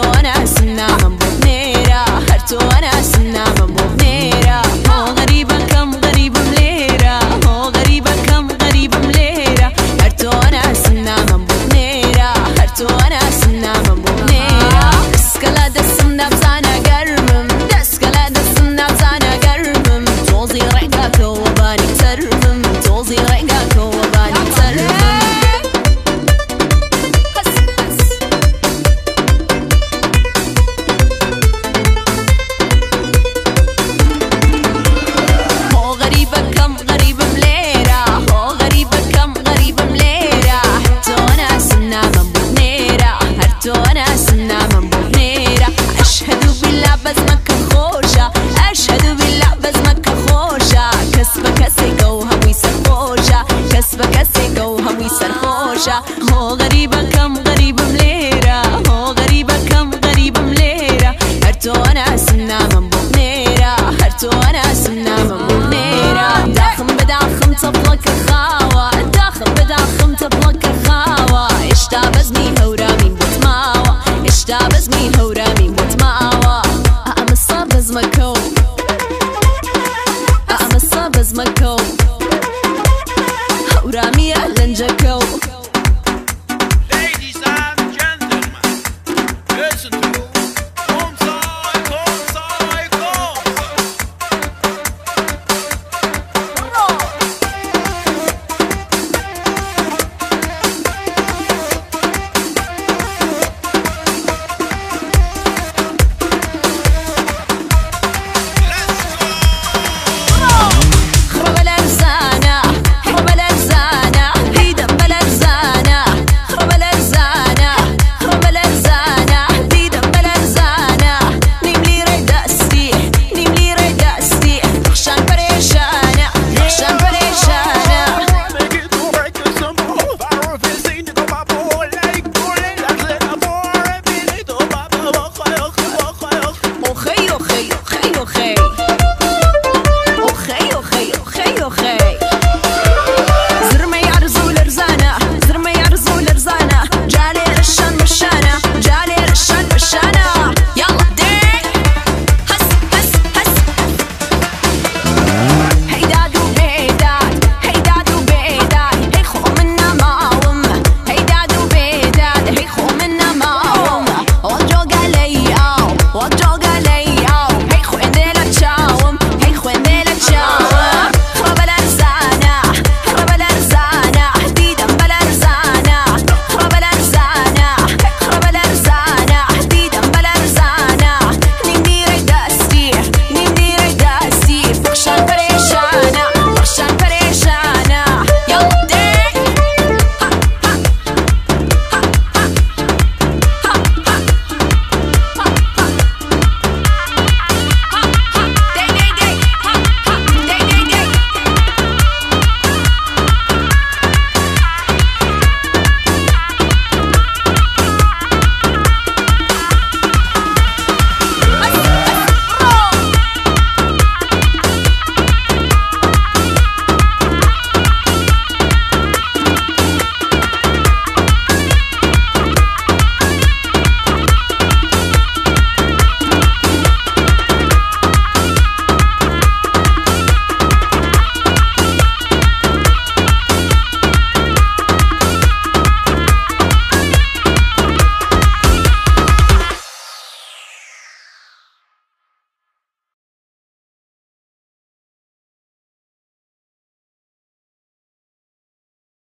on us. هو غريبة كم غريبة مليرة. هو غريبة كم غريبة مليرة. هرتو أنا سمنا من بونيرة هرتو أنا سمنا من بونيرة داخم بداخم تبلك الخاوة. داخم بداخم تبلك الخاوة. اشتابزني هورا من بوتماوة اشتابزني هورا من بوتماوة أقام الصاب بزمكو. أقام الصاب بزمكو.